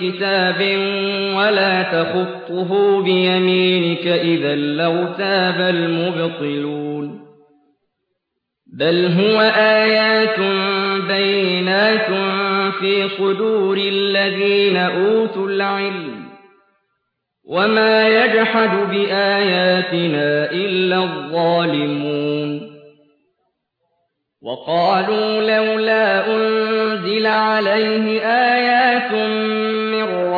كتاب ولا تخطه بيمينك إذا لارتاب المبطلون بل هو آيات بينات في صدور الذين أوتوا العلم وما يجحد بآياتنا إلا الظالمون وقالوا لولا أنزل عليه آيات